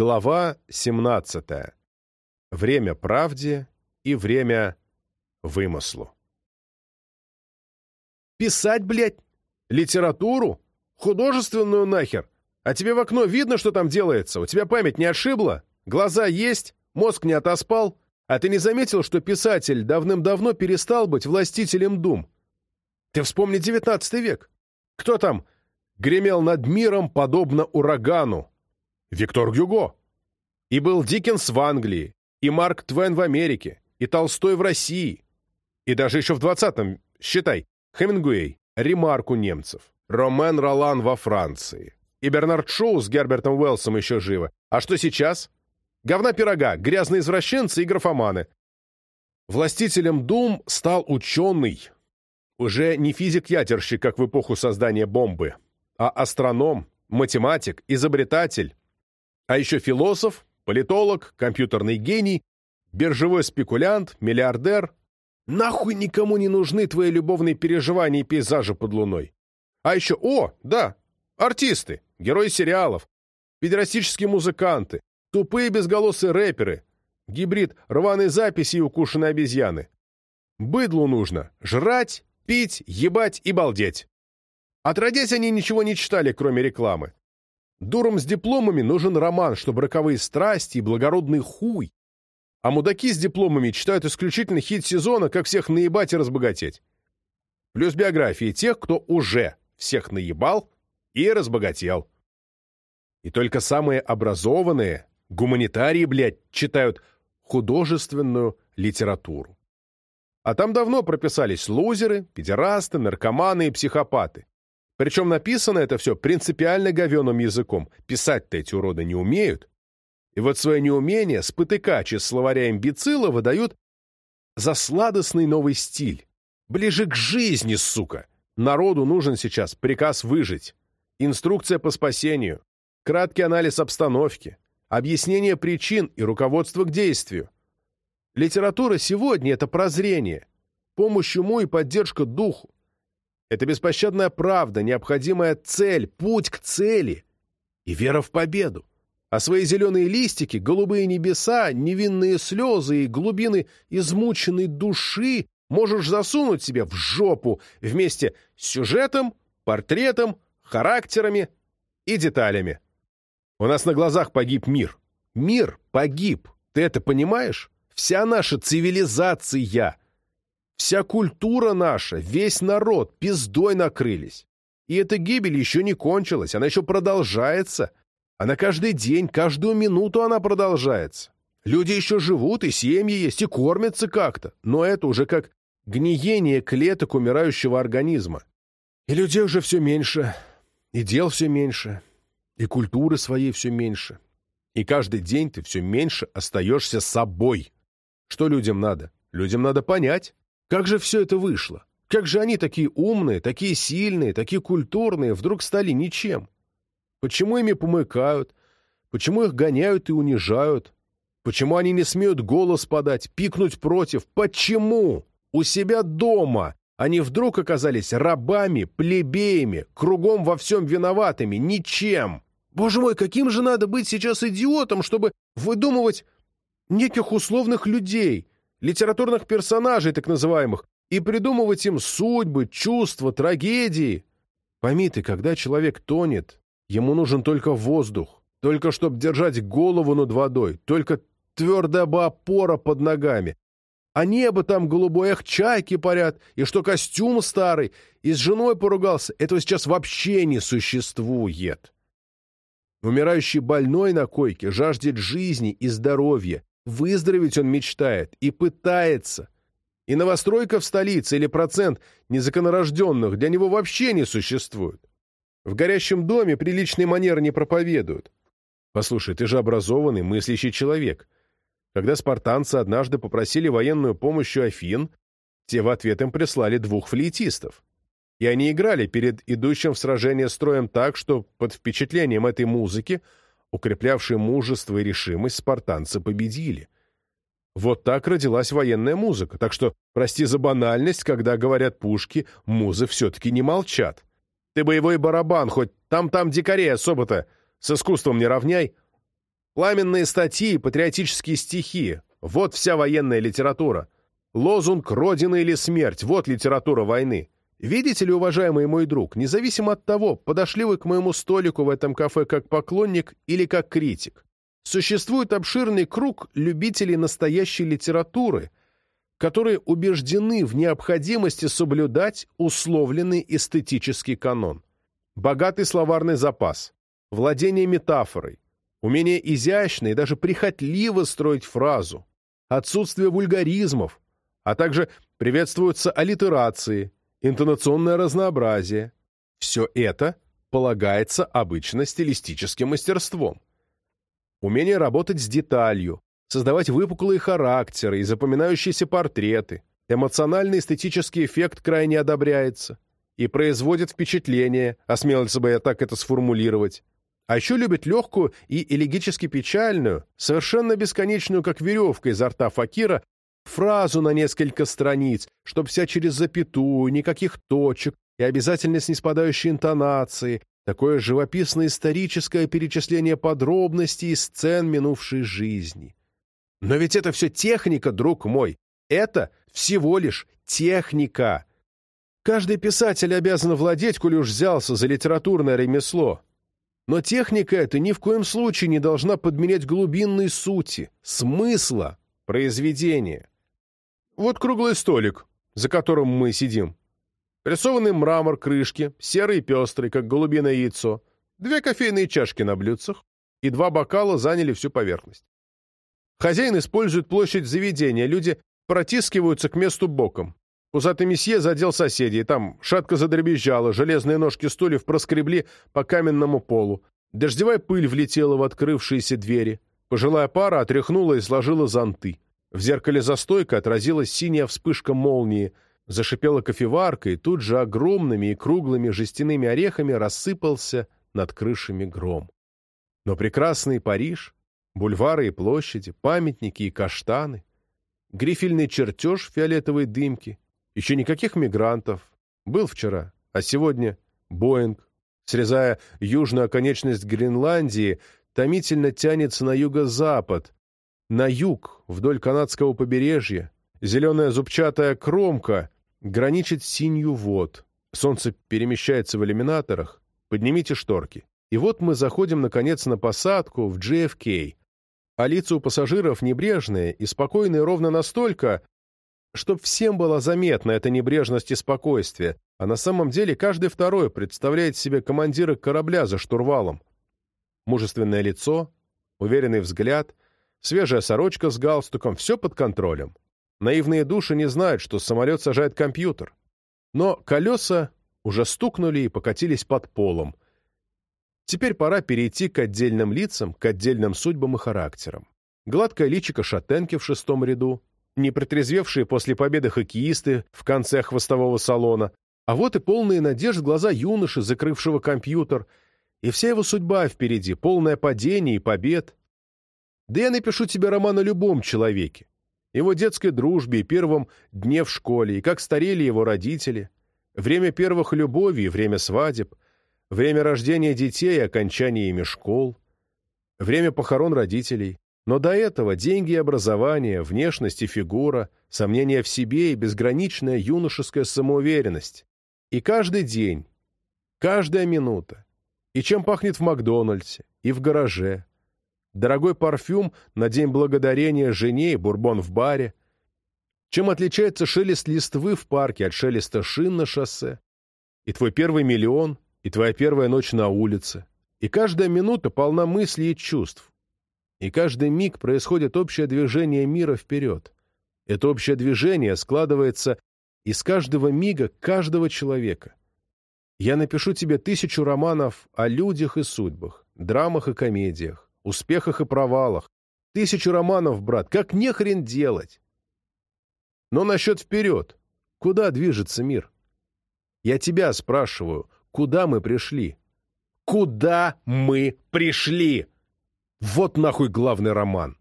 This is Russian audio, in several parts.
Глава 17. Время правде и время вымыслу. «Писать, блядь? Литературу? Художественную нахер? А тебе в окно видно, что там делается? У тебя память не отшибла? Глаза есть? Мозг не отоспал? А ты не заметил, что писатель давным-давно перестал быть властителем дум? Ты вспомни девятнадцатый век. Кто там гремел над миром, подобно урагану? Виктор Гюго. И был Диккенс в Англии, и Марк Твен в Америке, и Толстой в России. И даже еще в двадцатом, считай, Хемингуэй, Ремарк у немцев, Ромен Ролан во Франции. И Бернард Шоу с Гербертом Уэллсом еще живы. А что сейчас? Говна пирога, грязные извращенцы и графоманы. Властителем дум стал ученый. Уже не физик-ядерщик, как в эпоху создания бомбы, а астроном, математик, изобретатель, а еще философ, политолог, компьютерный гений, биржевой спекулянт, миллиардер. Нахуй никому не нужны твои любовные переживания и пейзажи под луной. А еще, о, да, артисты, герои сериалов, педерастические музыканты, тупые безголосые рэперы, гибрид рваной записи и укушенной обезьяны. Быдлу нужно жрать, пить, ебать и балдеть. Отродясь они ничего не читали, кроме рекламы. Дурам с дипломами нужен роман, чтобы роковые страсти и благородный хуй. А мудаки с дипломами читают исключительно хит сезона, как всех наебать и разбогатеть. Плюс биографии тех, кто уже всех наебал и разбогател. И только самые образованные, гуманитарии, блядь, читают художественную литературу. А там давно прописались лузеры, педерасты, наркоманы и психопаты. Причем написано это все принципиально говеным языком. Писать-то эти уроды не умеют. И вот свое неумение спотыкачи с словаря имбецила выдают за сладостный новый стиль. Ближе к жизни, сука. Народу нужен сейчас приказ выжить, инструкция по спасению, краткий анализ обстановки, объяснение причин и руководство к действию. Литература сегодня — это прозрение, помощь уму и поддержка духу. Это беспощадная правда, необходимая цель, путь к цели и вера в победу. А свои зеленые листики, голубые небеса, невинные слезы и глубины измученной души можешь засунуть себе в жопу вместе с сюжетом, портретом, характерами и деталями. У нас на глазах погиб мир. Мир погиб. Ты это понимаешь? Вся наша цивилизация Вся культура наша, весь народ пиздой накрылись. И эта гибель еще не кончилась, она еще продолжается. Она каждый день, каждую минуту она продолжается. Люди еще живут, и семьи есть, и кормятся как-то. Но это уже как гниение клеток умирающего организма. И людей уже все меньше, и дел все меньше, и культуры своей все меньше. И каждый день ты все меньше остаешься собой. Что людям надо? Людям надо понять, как же все это вышло? Как же они такие умные, такие сильные, такие культурные вдруг стали ничем? Почему ими помыкают? Почему их гоняют и унижают? Почему они не смеют голос подать, пикнуть против? Почему? У себя дома они вдруг оказались рабами, плебеями, кругом во всем виноватыми, ничем. Боже мой, каким же надо быть сейчас идиотом, чтобы выдумывать неких условных людей, литературных персонажей так называемых, и придумывать им судьбы, чувства, трагедии. Пойми ты, когда человек тонет, ему нужен только воздух, только чтобы держать голову над водой, только твердая бы опора под ногами. А небо там голубое, эх, чайки парят, и что костюм старый, и с женой поругался, этого сейчас вообще не существует. Умирающий больной на койке жаждет жизни и здоровья, Выздороветь он мечтает и пытается. И новостройка в столице или процент незаконорожденных для него вообще не существует. В горящем доме приличные манеры не проповедуют. Послушай, ты же образованный, мыслящий человек. Когда спартанцы однажды попросили военную помощь у Афин, те в ответ им прислали двух флейтистов. И они играли перед идущим в сражение строем так, что под впечатлением этой музыки укреплявшие мужество и решимость, спартанцы победили. Вот так родилась военная музыка, так что, прости за банальность, когда говорят пушки, музы все-таки не молчат. Ты боевой барабан, хоть там-там дикарей особо-то с искусством не равняй. Пламенные статьи и патриотические стихи — вот вся военная литература. Лозунг «Родина или смерть» — вот литература войны. Видите ли, уважаемый мой друг, независимо от того, подошли вы к моему столику в этом кафе как поклонник или как критик, существует обширный круг любителей настоящей литературы, которые убеждены в необходимости соблюдать условленный эстетический канон. Богатый словарный запас, владение метафорой, умение изящно и даже прихотливо строить фразу, отсутствие вульгаризмов, а также приветствуются аллитерации, интонационное разнообразие. Все это полагается обычно стилистическим мастерством. Умение работать с деталью, создавать выпуклые характеры и запоминающиеся портреты. Эмоциональный эстетический эффект крайне одобряется и производит впечатление, осмелился бы я так это сформулировать. А еще любит легкую и элегически печальную, совершенно бесконечную, как веревка изо рта факира, фразу на несколько страниц, чтоб вся через запятую, никаких точек и обязательно с неспадающей интонацией, такое живописное историческое перечисление подробностей и сцен минувшей жизни. Но ведь это все техника, друг мой. Это всего лишь техника. Каждый писатель обязан владеть, коль уж взялся за литературное ремесло. Но техника эта ни в коем случае не должна подменять глубинной сути, смысла произведения. Вот круглый столик, за которым мы сидим. Рисованный мрамор крышки, серый и пестрый, как голубиное яйцо, две кофейные чашки на блюдцах и два бокала заняли всю поверхность. Хозяин использует площадь заведения, люди протискиваются к месту боком. Пузатый месье задел соседей, там шатко задребезжало, железные ножки стульев проскребли по каменному полу. Дождевая пыль влетела в открывшиеся двери. Пожилая пара отряхнула и сложила зонты. В зеркале за стойкой отразилась синяя вспышка молнии, зашипела кофеварка, и тут же огромными и круглыми жестяными орехами рассыпался над крышами гром. Но прекрасный Париж, бульвары и площади, памятники и каштаны, грифельный чертеж фиолетовой дымки, еще никаких мигрантов, был вчера, а сегодня Боинг, срезая южную оконечность Гренландии, томительно тянется на юго-запад, на юг, вдоль канадского побережья, зеленая зубчатая кромка граничит синью вод. Солнце перемещается в иллюминаторах. Поднимите шторки. И вот мы заходим, наконец, на посадку в JFK. А лица у пассажиров небрежные и спокойные ровно настолько, чтоб всем было заметна эта небрежность и спокойствие, а на самом деле каждый второй представляет себе командира корабля за штурвалом. Мужественное лицо, уверенный взгляд, Свежая сорочка с галстуком, все под контролем. Наивные души не знают, что самолет сажает компьютер. Но колеса уже стукнули и покатились под полом. Теперь пора перейти к отдельным лицам, к отдельным судьбам и характерам. Гладкое личико шатенки в шестом ряду, не протрезвевшие после победы хоккеисты в конце хвостового салона, а вот и полные надежд глаза юноши, закрывшего компьютер, и вся его судьба впереди, полное падение и побед, да я напишу тебе роман о любом человеке. Его детской дружбе и первом дне в школе, и как старели его родители, время первых любовей и время свадеб, время рождения детей и окончания ими школ, время похорон родителей. Но до этого деньги и образование, внешность и фигура, сомнения в себе и безграничная юношеская самоуверенность. И каждый день, каждая минута, и чем пахнет в Макдональдсе, и в гараже, дорогой парфюм на День Благодарения жене и бурбон в баре. Чем отличается шелест листвы в парке от шелеста шин на шоссе? И твой первый миллион, и твоя первая ночь на улице. И каждая минута полна мыслей и чувств. И каждый миг происходит общее движение мира вперед. Это общее движение складывается из каждого мига каждого человека. Я напишу тебе тысячу романов о людях и судьбах, драмах и комедиях, успехах и провалах. Тысячу романов, брат, как нехрен делать. Но насчет вперед. Куда движется мир? Я тебя спрашиваю, куда мы пришли? Куда мы пришли? Вот нахуй главный роман.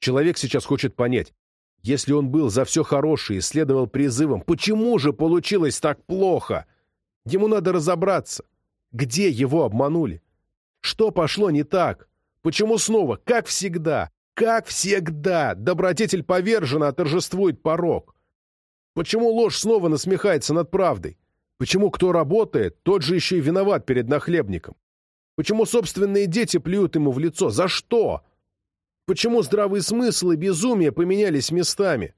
Человек сейчас хочет понять, если он был за все хорошее и следовал призывам, почему же получилось так плохо? Ему надо разобраться, где его обманули. Что пошло не так? Почему снова, как всегда, как всегда, добродетель повержена, а торжествует порог? Почему ложь снова насмехается над правдой? Почему кто работает, тот же еще и виноват перед нахлебником? Почему собственные дети плюют ему в лицо? За что? Почему здравый смысл и безумие поменялись местами?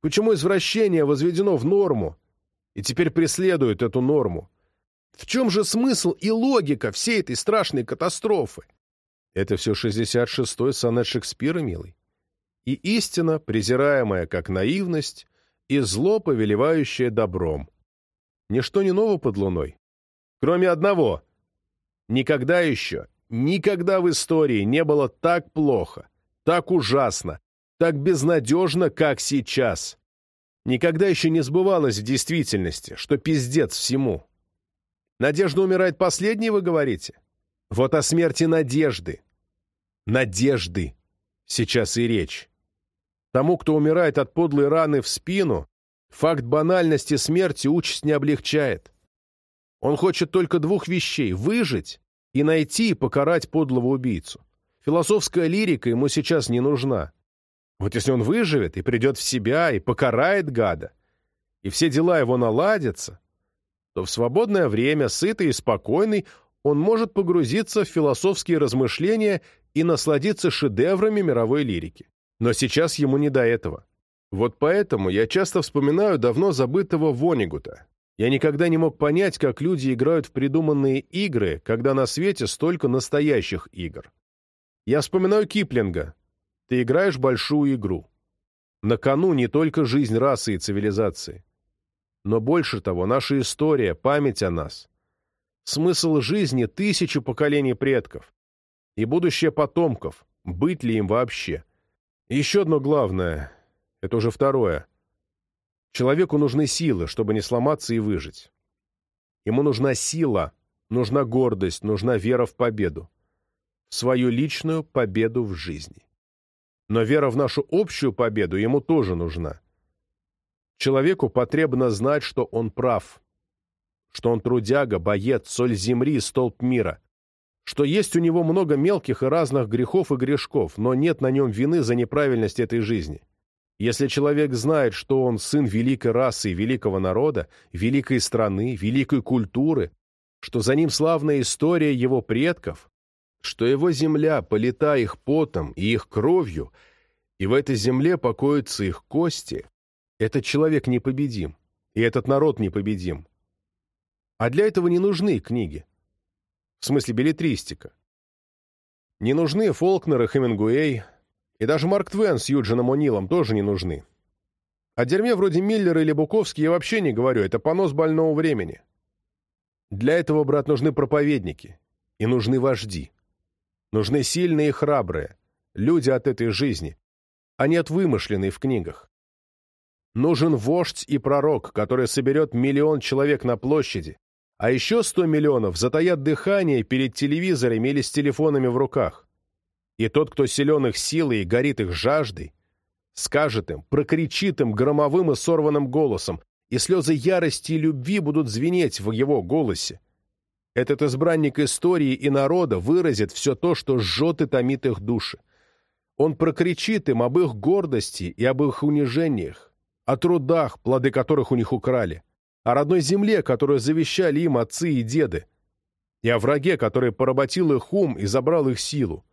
Почему извращение возведено в норму и теперь преследует эту норму? В чем же смысл и логика всей этой страшной катастрофы? Это все 66-й сонет Шекспира, милый. И истина, презираемая как наивность, и зло, повелевающее добром. Ничто не ново под луной. Кроме одного. Никогда еще, никогда в истории не было так плохо, так ужасно, так безнадежно, как сейчас. Никогда еще не сбывалось в действительности, что пиздец всему. Надежда умирает последней, вы говорите? Вот о смерти надежды. Надежды. Сейчас и речь. Тому, кто умирает от подлой раны в спину, факт банальности смерти участь не облегчает. Он хочет только двух вещей — выжить и найти и покарать подлого убийцу. Философская лирика ему сейчас не нужна. Вот если он выживет и придет в себя, и покарает гада, и все дела его наладятся, то в свободное время, сытый и спокойный, он может погрузиться в философские размышления и насладиться шедеврами мировой лирики. Но сейчас ему не до этого. Вот поэтому я часто вспоминаю давно забытого Вонигута. Я никогда не мог понять, как люди играют в придуманные игры, когда на свете столько настоящих игр. Я вспоминаю Киплинга. Ты играешь большую игру. На кону не только жизнь расы и цивилизации. Но больше того, наша история, память о нас. Смысл жизни тысячи поколений предков. И будущее потомков, быть ли им вообще. Еще одно главное, это уже второе. Человеку нужны силы, чтобы не сломаться и выжить. Ему нужна сила, нужна гордость, нужна вера в победу. свою личную победу в жизни. Но вера в нашу общую победу ему тоже нужна. Человеку потребно знать, что он прав, что он трудяга, боец, соль земли, столб мира, что есть у него много мелких и разных грехов и грешков, но нет на нем вины за неправильность этой жизни. Если человек знает, что он сын великой расы и великого народа, великой страны, великой культуры, что за ним славная история его предков, что его земля полита их потом и их кровью, и в этой земле покоятся их кости, этот человек непобедим, и этот народ непобедим. А для этого не нужны книги. В смысле билетристика. Не нужны Фолкнер и Хемингуэй, и даже Марк Твен с Юджином О'Нилом тоже не нужны. О дерьме вроде Миллера или Буковский я вообще не говорю, это понос больного времени. Для этого, брат, нужны проповедники, и нужны вожди. Нужны сильные и храбрые, люди от этой жизни, а не от вымышленной в книгах. Нужен вождь и пророк, который соберет миллион человек на площади, а еще сто миллионов затаят дыхание перед телевизорами или с телефонами в руках. И тот, кто силен их силой и горит их жаждой, скажет им, прокричит им громовым и сорванным голосом, и слезы ярости и любви будут звенеть в его голосе. Этот избранник истории и народа выразит все то, что жжет и томит их души. Он прокричит им об их гордости и об их унижениях, о трудах, плоды которых у них украли, о родной земле, которую завещали им отцы и деды, и о враге, который поработил их ум и забрал их силу.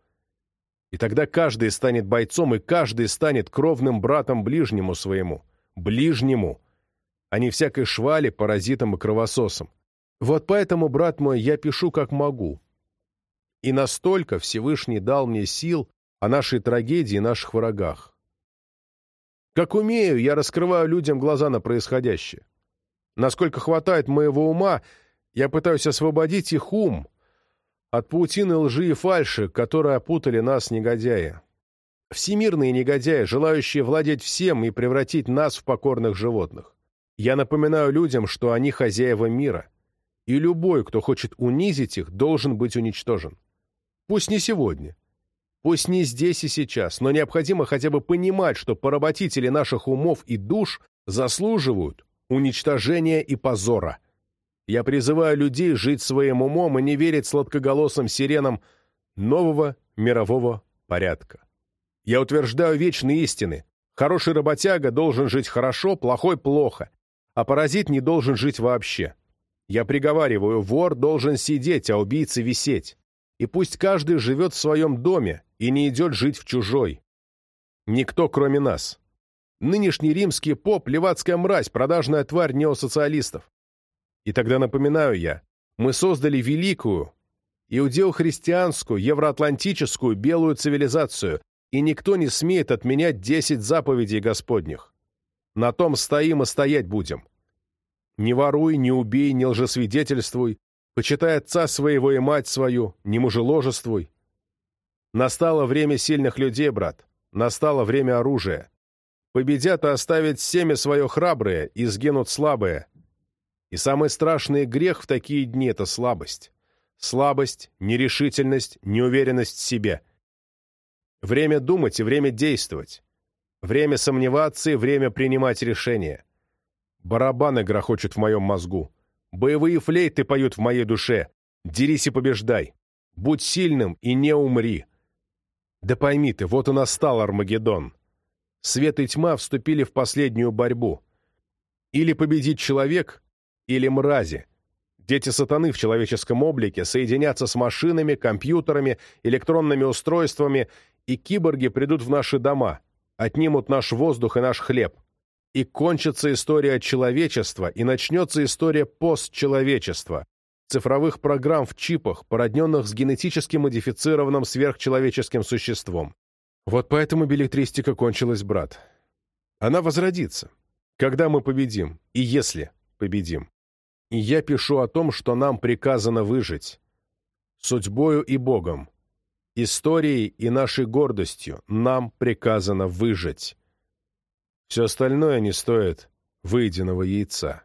И тогда каждый станет бойцом, и каждый станет кровным братом ближнему своему, ближнему, а не всякой швали, паразитом и кровососом. Вот поэтому, брат мой, я пишу как могу. И настолько Всевышний дал мне сил о нашей трагедии и наших врагах. Как умею, я раскрываю людям глаза на происходящее. Насколько хватает моего ума, я пытаюсь освободить их ум от паутины лжи и фальши, которые опутали нас, негодяи. Всемирные негодяи, желающие владеть всем и превратить нас в покорных животных. Я напоминаю людям, что они хозяева мира, и любой, кто хочет унизить их, должен быть уничтожен. Пусть не сегодня, Пусть не здесь и сейчас, но необходимо хотя бы понимать, что поработители наших умов и душ заслуживают уничтожения и позора. Я призываю людей жить своим умом и не верить сладкоголосым сиренам нового мирового порядка. Я утверждаю вечные истины. Хороший работяга должен жить хорошо, плохой – плохо, а паразит не должен жить вообще. Я приговариваю, вор должен сидеть, а убийца висеть. И пусть каждый живет в своем доме и не идет жить в чужой. Никто, кроме нас. Нынешний римский поп – левацкая мразь, продажная тварь неосоциалистов. И тогда напоминаю я, мы создали великую, иудео-христианскую, евроатлантическую белую цивилизацию, и никто не смеет отменять десять заповедей Господних. На том стоим и стоять будем. Не воруй, не убей, не лжесвидетельствуй, почитай отца своего и мать свою, не мужеложествуй. Настало время сильных людей, брат, настало время оружия. Победят и оставят семя свое храбрые, и сгинут слабые. И самый страшный грех в такие дни — это слабость. Слабость, нерешительность, неуверенность в себе. Время думать и время действовать. Время сомневаться и время принимать решения. Барабаны грохочут в моем мозгу. Боевые флейты поют в моей душе. Дерись и побеждай. Будь сильным и не умри. Да пойми ты, вот и настал Армагеддон. Свет и тьма вступили в последнюю борьбу. Или победит человек, или мрази. Дети сатаны в человеческом облике соединятся с машинами, компьютерами, электронными устройствами, и киборги придут в наши дома, отнимут наш воздух и наш хлеб. И кончится история человечества, и начнется история постчеловечества, цифровых программ в чипах, породненных с генетически модифицированным сверхчеловеческим существом. Вот поэтому билетристика кончилась, брат. Она возродится, когда мы победим, и если победим. И я пишу о том, что нам приказано выжить. Судьбою и Богом. Историей и нашей гордостью нам приказано выжить. Все остальное не стоит выеденного яйца.